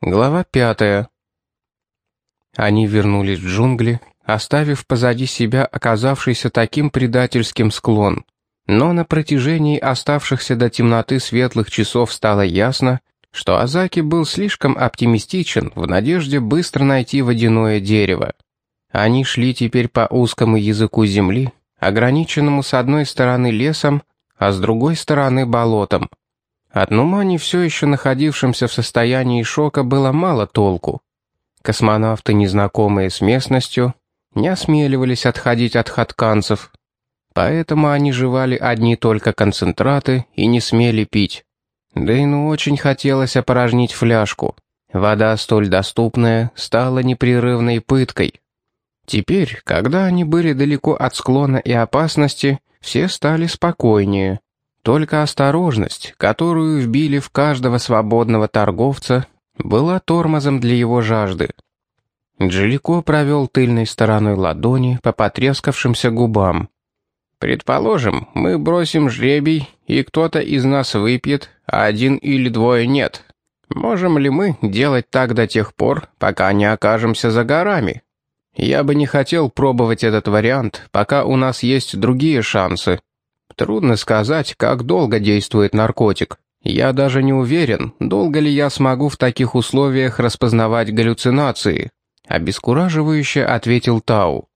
Глава пятая. Они вернулись в джунгли, оставив позади себя оказавшийся таким предательским склон. Но на протяжении оставшихся до темноты светлых часов стало ясно, что Азаки был слишком оптимистичен в надежде быстро найти водяное дерево. Они шли теперь по узкому языку земли, ограниченному с одной стороны лесом, а с другой стороны болотом. От Нумани, все еще находившимся в состоянии шока, было мало толку. Космонавты, незнакомые с местностью, не осмеливались отходить от хатканцев, поэтому они жевали одни только концентраты и не смели пить. Дэйну очень хотелось опорожнить фляжку. Вода, столь доступная, стала непрерывной пыткой. Теперь, когда они были далеко от склона и опасности, все стали спокойнее. Только осторожность, которую вбили в каждого свободного торговца, была тормозом для его жажды. Джилико провел тыльной стороной ладони по потрескавшимся губам. «Предположим, мы бросим жребий, и кто-то из нас выпьет, а один или двое нет. Можем ли мы делать так до тех пор, пока не окажемся за горами? Я бы не хотел пробовать этот вариант, пока у нас есть другие шансы», Трудно сказать, как долго действует наркотик. Я даже не уверен, долго ли я смогу в таких условиях распознавать галлюцинации. Обескураживающе ответил Тау.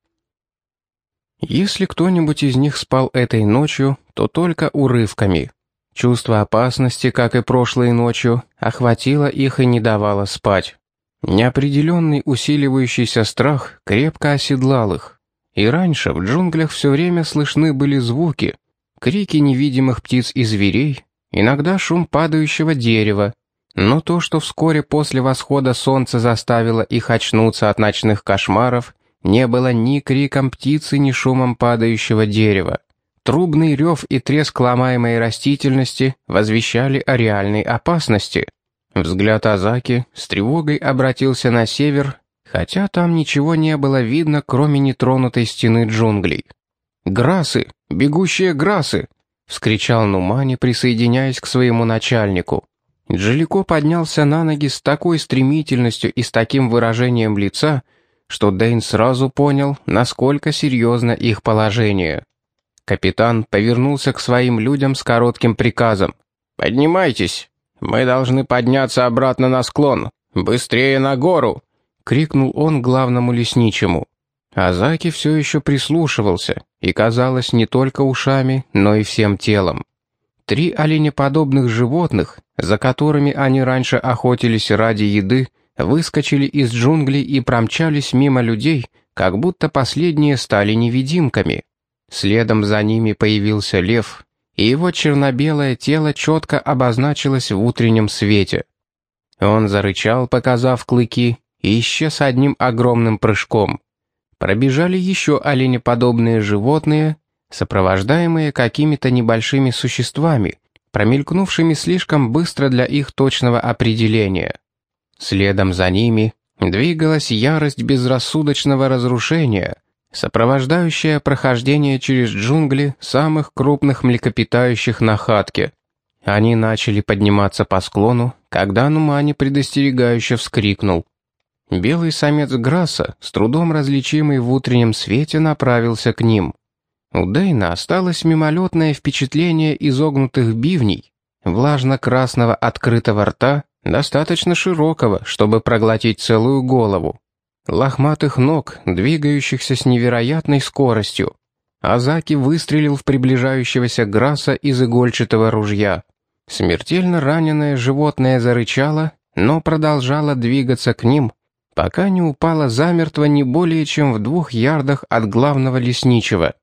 Если кто-нибудь из них спал этой ночью, то только урывками. Чувство опасности, как и прошлой ночью, охватило их и не давало спать. Неопределенный усиливающийся страх крепко оседлал их. И раньше в джунглях все время слышны были звуки, крики невидимых птиц и зверей, иногда шум падающего дерева, но то, что вскоре после восхода солнца заставило их очнуться от ночных кошмаров, не было ни криком птицы, ни шумом падающего дерева. Трубный рев и треск ломаемой растительности возвещали о реальной опасности. Взгляд Азаки с тревогой обратился на север, хотя там ничего не было видно, кроме нетронутой стены джунглей. «Грасы! Бегущие грасы!» — вскричал Нумани, присоединяясь к своему начальнику. Джалико поднялся на ноги с такой стремительностью и с таким выражением лица, что Дэйн сразу понял, насколько серьезно их положение. Капитан повернулся к своим людям с коротким приказом. «Поднимайтесь! Мы должны подняться обратно на склон! Быстрее на гору!» — крикнул он главному лесничему. Азаки все еще прислушивался и, казалось, не только ушами, но и всем телом. Три оленеподобных животных, за которыми они раньше охотились ради еды, выскочили из джунглей и промчались мимо людей, как будто последние стали невидимками. Следом за ними появился лев, и его черно-белое тело четко обозначилось в утреннем свете. Он зарычал, показав клыки, и исчез одним огромным прыжком. Пробежали еще оленеподобные животные, сопровождаемые какими-то небольшими существами, промелькнувшими слишком быстро для их точного определения. Следом за ними двигалась ярость безрассудочного разрушения, сопровождающая прохождение через джунгли самых крупных млекопитающих на хатке. Они начали подниматься по склону, когда Нумани предостерегающе вскрикнул. Белый самец Грасса, с трудом различимый в утреннем свете, направился к ним. У Дейна осталось мимолетное впечатление изогнутых бивней, влажно-красного открытого рта, достаточно широкого, чтобы проглотить целую голову, лохматых ног, двигающихся с невероятной скоростью. Азаки выстрелил в приближающегося Грасса из игольчатого ружья. Смертельно раненое животное зарычало, но продолжало двигаться к ним, пока не упала замертво не более чем в двух ярдах от главного лесничего.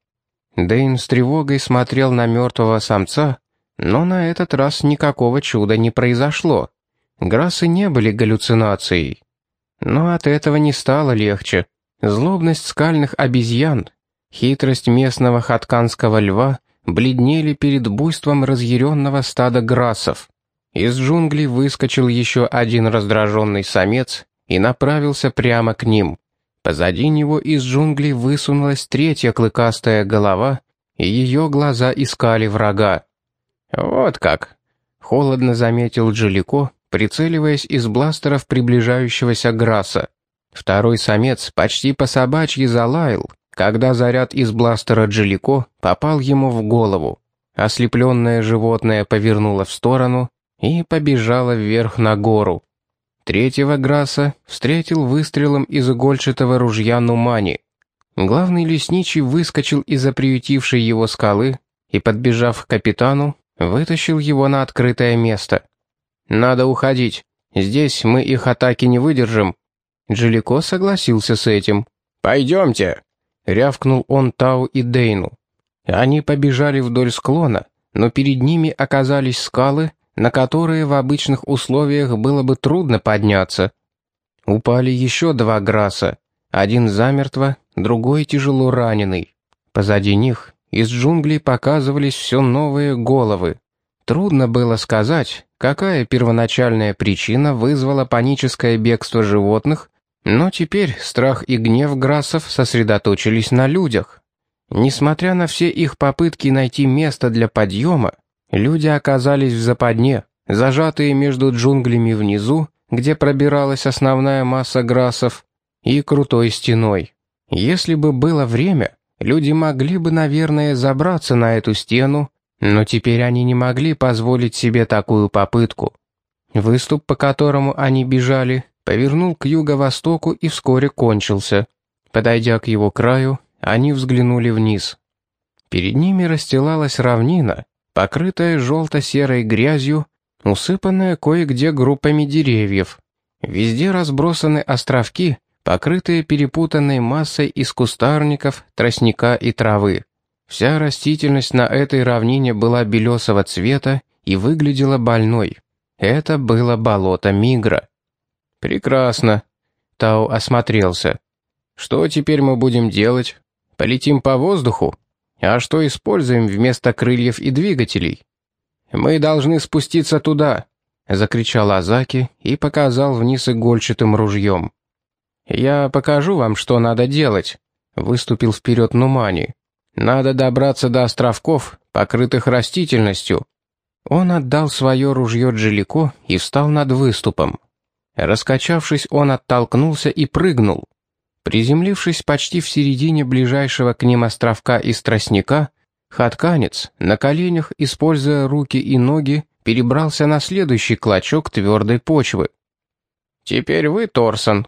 Дэйн с тревогой смотрел на мертвого самца, но на этот раз никакого чуда не произошло. Грасы не были галлюцинацией. Но от этого не стало легче. Злобность скальных обезьян, хитрость местного хатканского льва бледнели перед буйством разъяренного стада грасов. Из джунглей выскочил еще один раздраженный самец и направился прямо к ним. Позади него из джунглей высунулась третья клыкастая голова, и ее глаза искали врага. «Вот как!» — холодно заметил Джилико, прицеливаясь из бластеров приближающегося Грасса. Второй самец почти по собачьи залаял, когда заряд из бластера Джилико попал ему в голову. Ослепленное животное повернуло в сторону и побежало вверх на гору. Третьего Грасса встретил выстрелом из игольчатого ружья Нумани. Главный лесничий выскочил из-за приютившей его скалы и, подбежав к капитану, вытащил его на открытое место. «Надо уходить. Здесь мы их атаки не выдержим». Джилико согласился с этим. «Пойдемте», — рявкнул он Тау и Дейну. Они побежали вдоль склона, но перед ними оказались скалы, на которые в обычных условиях было бы трудно подняться. Упали еще два граса, один замертво, другой тяжело раненый. Позади них из джунглей показывались все новые головы. Трудно было сказать, какая первоначальная причина вызвала паническое бегство животных, но теперь страх и гнев Грассов сосредоточились на людях. Несмотря на все их попытки найти место для подъема, люди оказались в западне, зажатые между джунглями внизу, где пробиралась основная масса Грассов, и крутой стеной. Если бы было время, люди могли бы, наверное, забраться на эту стену, но теперь они не могли позволить себе такую попытку. Выступ, по которому они бежали, повернул к юго-востоку и вскоре кончился. Подойдя к его краю, они взглянули вниз. Перед ними расстилалась равнина, покрытая желто-серой грязью, усыпанная кое-где группами деревьев. Везде разбросаны островки, покрытые перепутанной массой из кустарников, тростника и травы. Вся растительность на этой равнине была белесого цвета и выглядела больной. Это было болото Мигра. «Прекрасно», — Тау осмотрелся. «Что теперь мы будем делать? Полетим по воздуху? А что используем вместо крыльев и двигателей?» «Мы должны спуститься туда», — закричал Азаки и показал вниз игольчатым ружьем. «Я покажу вам, что надо делать», — выступил вперед Нумани. «Надо добраться до островков, покрытых растительностью». Он отдал свое ружье Джилико и встал над выступом. Раскачавшись, он оттолкнулся и прыгнул. Приземлившись почти в середине ближайшего к ним островка из тростника, хатканец, на коленях, используя руки и ноги, перебрался на следующий клочок твердой почвы. «Теперь вы, Торсон»,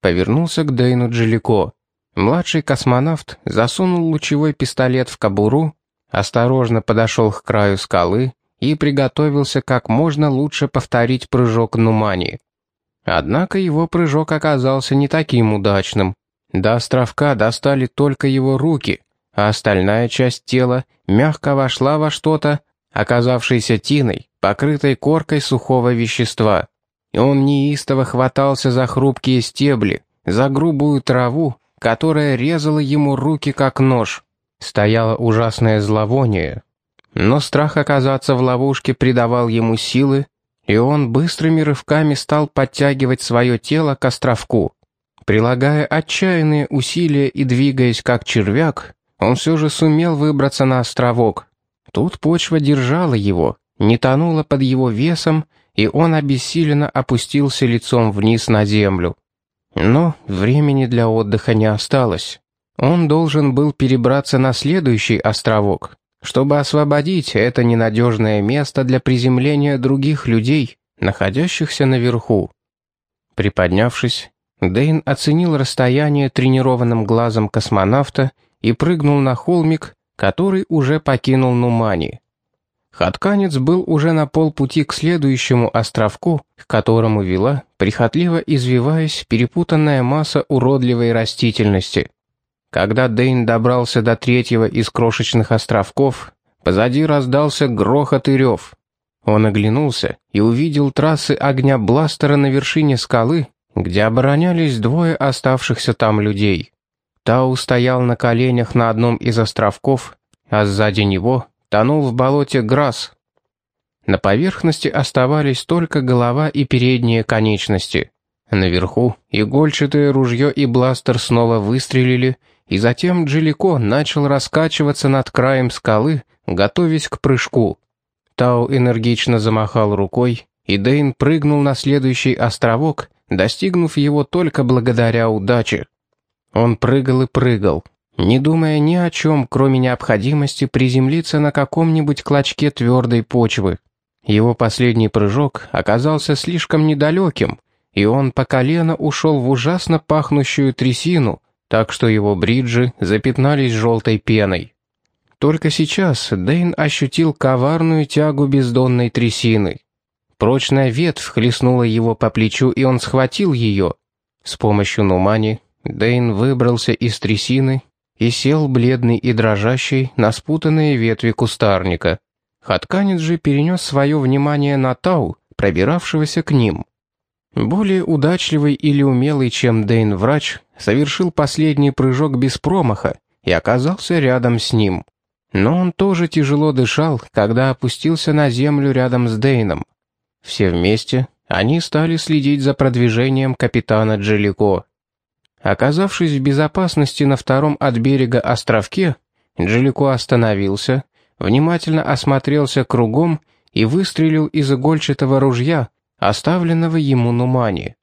повернулся к Дейну Джилико. Младший космонавт засунул лучевой пистолет в кобуру, осторожно подошел к краю скалы и приготовился как можно лучше повторить прыжок Нумани. Однако его прыжок оказался не таким удачным. До островка достали только его руки, а остальная часть тела мягко вошла во что-то, оказавшееся тиной, покрытой коркой сухого вещества. Он неистово хватался за хрупкие стебли, за грубую траву, которая резала ему руки как нож. Стояло ужасное зловоние. Но страх оказаться в ловушке придавал ему силы, и он быстрыми рывками стал подтягивать свое тело к островку. Прилагая отчаянные усилия и двигаясь как червяк, он все же сумел выбраться на островок. Тут почва держала его, не тонула под его весом, и он обессиленно опустился лицом вниз на землю. Но времени для отдыха не осталось. Он должен был перебраться на следующий островок, чтобы освободить это ненадежное место для приземления других людей, находящихся наверху. Приподнявшись, Дейн оценил расстояние тренированным глазом космонавта и прыгнул на холмик, который уже покинул Нумани. Хатканец был уже на полпути к следующему островку, к которому вела, прихотливо извиваясь, перепутанная масса уродливой растительности. Когда Дейн добрался до третьего из крошечных островков, позади раздался грохот и рев. Он оглянулся и увидел трассы огня бластера на вершине скалы, где оборонялись двое оставшихся там людей. Тау стоял на коленях на одном из островков, а сзади него тонул в болоте Грасс. На поверхности оставались только голова и передние конечности. Наверху игольчатое ружье и бластер снова выстрелили, и затем Джилико начал раскачиваться над краем скалы, готовясь к прыжку. Тау энергично замахал рукой, и Дейн прыгнул на следующий островок, достигнув его только благодаря удаче. Он прыгал и прыгал, не думая ни о чем, кроме необходимости приземлиться на каком-нибудь клочке твердой почвы. Его последний прыжок оказался слишком недалеким, и он по колено ушел в ужасно пахнущую трясину, так что его бриджи запятнались желтой пеной. Только сейчас Дейн ощутил коварную тягу бездонной трясины. Прочная ветвь хлестнула его по плечу, и он схватил ее. С помощью Нумани Дейн выбрался из трясины и сел бледный и дрожащий на спутанные ветви кустарника. Хатканец же перенес свое внимание на Тау, пробиравшегося к ним. Более удачливый или умелый, чем Дейн врач, совершил последний прыжок без промаха и оказался рядом с ним. Но он тоже тяжело дышал, когда опустился на землю рядом с Дейном. Все вместе они стали следить за продвижением капитана Джелико. Оказавшись в безопасности на втором от берега островке, Джелико остановился, внимательно осмотрелся кругом и выстрелил из игольчатого ружья, оставленного ему Нумани.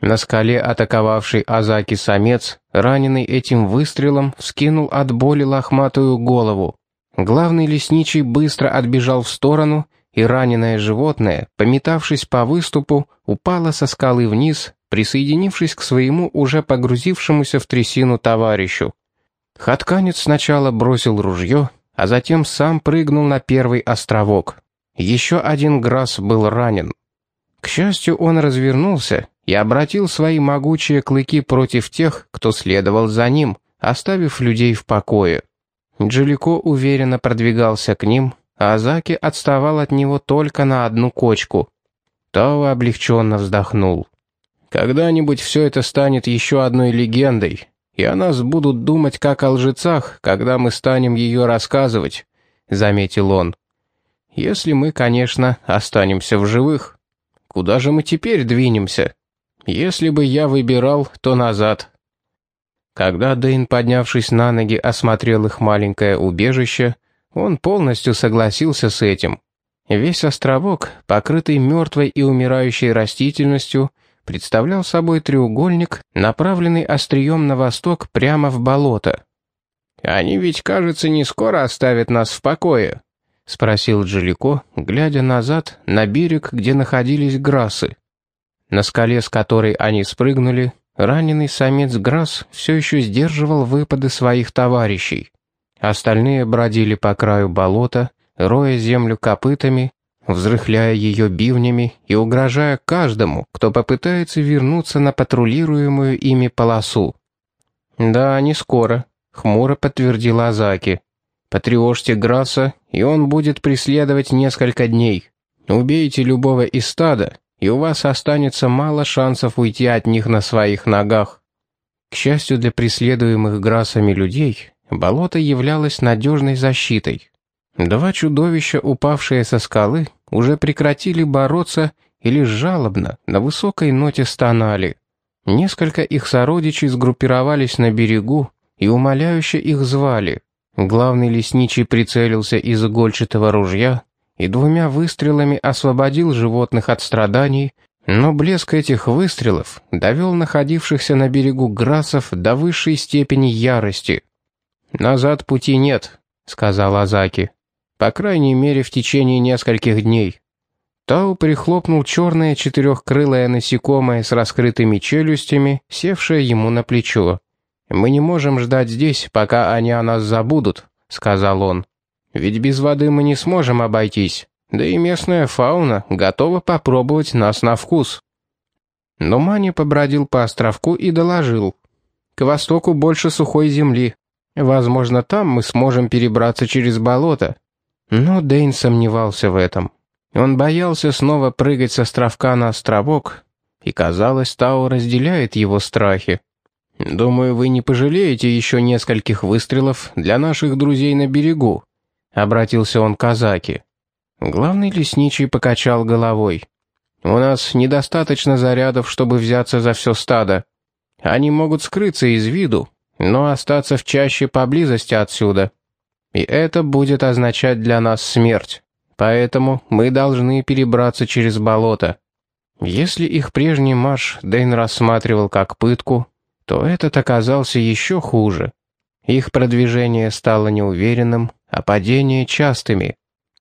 На скале атаковавший Азаки самец, раненый этим выстрелом, вскинул от боли лохматую голову. Главный лесничий быстро отбежал в сторону, и раненое животное, пометавшись по выступу, упало со скалы вниз, присоединившись к своему уже погрузившемуся в трясину товарищу. Хатканец сначала бросил ружье, а затем сам прыгнул на первый островок. Еще один Грасс был ранен. К счастью, он развернулся и обратил свои могучие клыки против тех, кто следовал за ним, оставив людей в покое. Джелико уверенно продвигался к ним, а Азаки отставал от него только на одну кочку. Тао облегченно вздохнул. «Когда-нибудь все это станет еще одной легендой, и о нас будут думать как о лжецах, когда мы станем ее рассказывать», — заметил он. «Если мы, конечно, останемся в живых. Куда же мы теперь двинемся? Если бы я выбирал, то назад». Когда Дэйн, поднявшись на ноги, осмотрел их маленькое убежище, он полностью согласился с этим. Весь островок, покрытый мертвой и умирающей растительностью, представлял собой треугольник, направленный острием на восток прямо в болото. «Они ведь, кажется, не скоро оставят нас в покое», — спросил Джалико, глядя назад на берег, где находились грасы. На скале, с которой они спрыгнули, раненый самец Грасс все еще сдерживал выпады своих товарищей. Остальные бродили по краю болота, роя землю копытами, взрыхляя ее бивнями и угрожая каждому, кто попытается вернуться на патрулируемую ими полосу. «Да, не скоро», — хмуро подтвердила Азаки. «Потревожьте Грасса, и он будет преследовать несколько дней. Убейте любого из стада, и у вас останется мало шансов уйти от них на своих ногах». К счастью для преследуемых Грассами людей, Болото являлось надежной защитой. Два чудовища, упавшие со скалы, уже прекратили бороться и лишь жалобно, на высокой ноте стонали. Несколько их сородичей сгруппировались на берегу и умоляюще их звали. Главный лесничий прицелился из игольчатого ружья и двумя выстрелами освободил животных от страданий, но блеск этих выстрелов довел находившихся на берегу грасов до высшей степени ярости. «Назад пути нет», — сказал Азаки. «По крайней мере, в течение нескольких дней». Тау прихлопнул черное четырехкрылое насекомое с раскрытыми челюстями, севшее ему на плечо. «Мы не можем ждать здесь, пока они о нас забудут», — сказал он. «Ведь без воды мы не сможем обойтись, да и местная фауна готова попробовать нас на вкус». Но Мани побродил по островку и доложил. «К востоку больше сухой земли, Возможно, там мы сможем перебраться через болото. Но Дэйн сомневался в этом. Он боялся снова прыгать с островка на островок, и, казалось, Тао разделяет его страхи. «Думаю, вы не пожалеете еще нескольких выстрелов для наших друзей на берегу», — обратился он к Азаке. Главный лесничий покачал головой. «У нас недостаточно зарядов, чтобы взяться за все стадо. Они могут скрыться из виду, но остаться в чаще поблизости отсюда. И это будет означать для нас смерть. Поэтому мы должны перебраться через болото. Если их прежний марш Дэйн рассматривал как пытку, то этот оказался еще хуже. Их продвижение стало неуверенным, а падения частыми.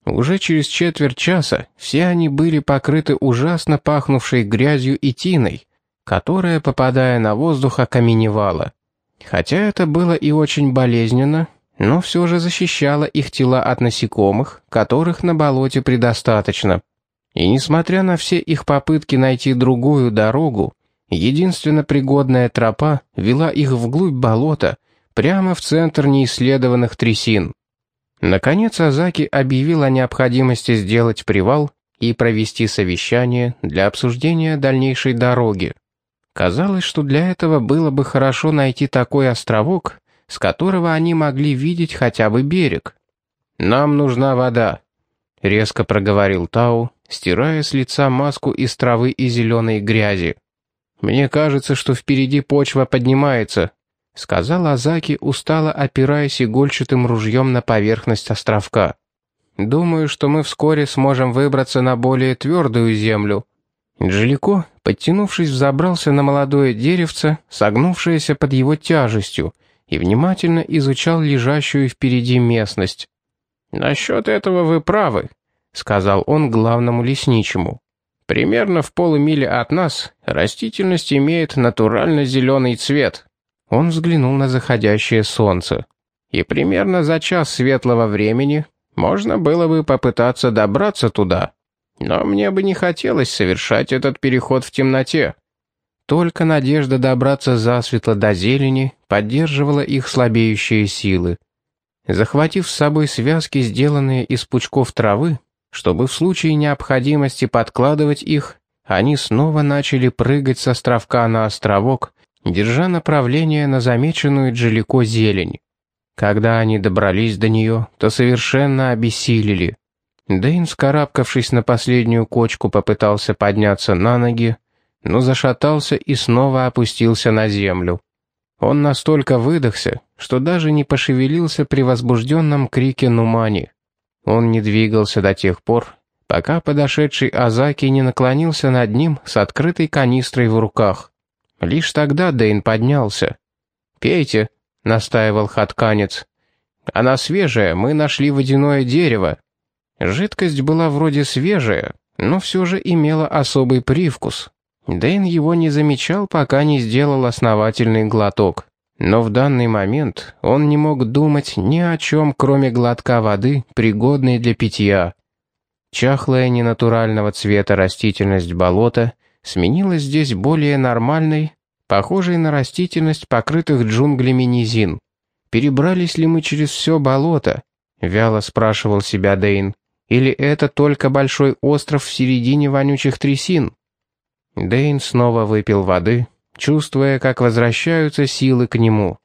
Уже через четверть часа все они были покрыты ужасно пахнувшей грязью и тиной, которая, попадая на воздух, окаменевала. Хотя это было и очень болезненно, но все же защищало их тела от насекомых, которых на болоте предостаточно. И несмотря на все их попытки найти другую дорогу, единственно пригодная тропа вела их вглубь болота, прямо в центр неисследованных трясин. Наконец Азаки объявил о необходимости сделать привал и провести совещание для обсуждения дальнейшей дороги. Казалось, что для этого было бы хорошо найти такой островок, с которого они могли видеть хотя бы берег. «Нам нужна вода», — резко проговорил Тау, стирая с лица маску из травы и зеленой грязи. «Мне кажется, что впереди почва поднимается», — сказал Азаки, устало опираясь игольчатым ружьем на поверхность островка. «Думаю, что мы вскоре сможем выбраться на более твердую землю». Джилико, подтянувшись, взобрался на молодое деревце, согнувшееся под его тяжестью, и внимательно изучал лежащую впереди местность. «Насчет этого вы правы», — сказал он главному лесничему. «Примерно в полумиле от нас растительность имеет натурально зеленый цвет». Он взглянул на заходящее солнце. «И примерно за час светлого времени можно было бы попытаться добраться туда. Но мне бы не хотелось совершать этот переход в темноте. Только надежда добраться засветло до зелени поддерживала их слабеющие силы. Захватив с собой связки, сделанные из пучков травы, чтобы в случае необходимости подкладывать их, они снова начали прыгать с островка на островок, держа направление на замеченную Джалико зелень. Когда они добрались до нее, то совершенно обессилели. Дэйн, скарабкавшись на последнюю кочку, попытался подняться на ноги, но зашатался и снова опустился на землю. Он настолько выдохся, что даже не пошевелился при возбужденном крике Нумани. Он не двигался до тех пор, пока подошедший Азаки не наклонился над ним с открытой канистрой в руках. Лишь тогда Дейн поднялся. «Пейте», — настаивал хатканец. «Она свежая, мы нашли водяное дерево». Жидкость была вроде свежая, но все же имела особый привкус. Дэйн его не замечал, пока не сделал основательный глоток. Но в данный момент он не мог думать ни о чем, кроме глотка воды, пригодной для питья. Чахлая ненатурального цвета растительность болота сменилась здесь более нормальной, похожей на растительность покрытых джунглями низин. «Перебрались ли мы через все болото?» — вяло спрашивал себя Дэйн. «Или это только большой остров в середине вонючих трясин?» Дэйн снова выпил воды, чувствуя, как возвращаются силы к нему.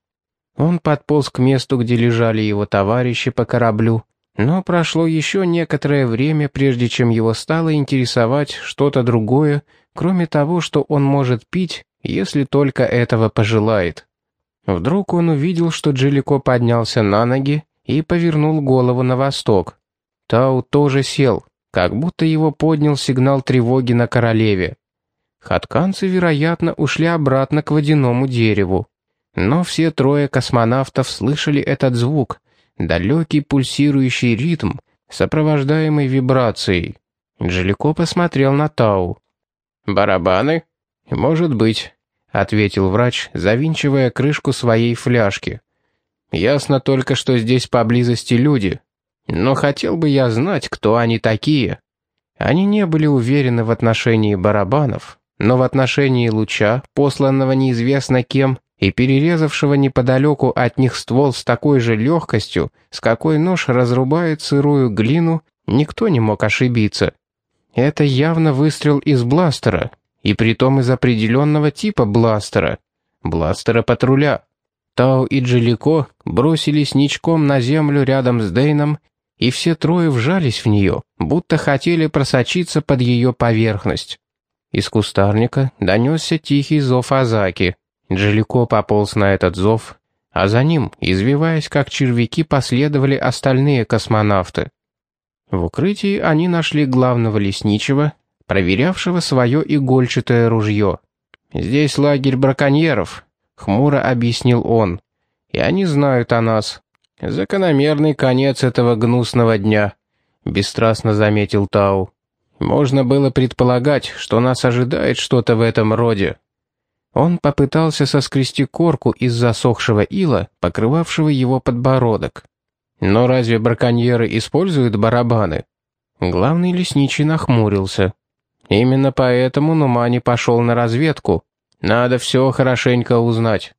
Он подполз к месту, где лежали его товарищи по кораблю, но прошло еще некоторое время, прежде чем его стало интересовать что-то другое, кроме того, что он может пить, если только этого пожелает. Вдруг он увидел, что Джилико поднялся на ноги и повернул голову на восток. Тау тоже сел, как будто его поднял сигнал тревоги на королеве. Хатканцы, вероятно, ушли обратно к водяному дереву. Но все трое космонавтов слышали этот звук, далекий пульсирующий ритм, сопровождаемый вибрацией. Джалико посмотрел на Тау. «Барабаны?» «Может быть», — ответил врач, завинчивая крышку своей фляжки. «Ясно только, что здесь поблизости люди. Но хотел бы я знать, кто они такие». Они не были уверены в отношении барабанов, но в отношении луча, посланного неизвестно кем, и перерезавшего неподалеку от них ствол с такой же легкостью, с какой нож разрубает сырую глину, никто не мог ошибиться. Это явно выстрел из бластера, и притом из определенного типа бластера, бластера патруля. Тау и Джилико бросились ничком на землю рядом с Дейном, и все трое вжались в нее, будто хотели просочиться под ее поверхность. Из кустарника донесся тихий зов Азаки. Джалико пополз на этот зов, а за ним, извиваясь как червяки, последовали остальные космонавты. В укрытии они нашли главного лесничего, проверявшего свое игольчатое ружье. «Здесь лагерь браконьеров», — хмуро объяснил он. «И они знают о нас. Закономерный конец этого гнусного дня», — бесстрастно заметил Тау. «Можно было предполагать, что нас ожидает что-то в этом роде». Он попытался соскрести корку из засохшего ила, покрывавшего его подбородок. Но разве браконьеры используют барабаны? Главный лесничий нахмурился. Именно поэтому Нумани пошел на разведку. Надо все хорошенько узнать.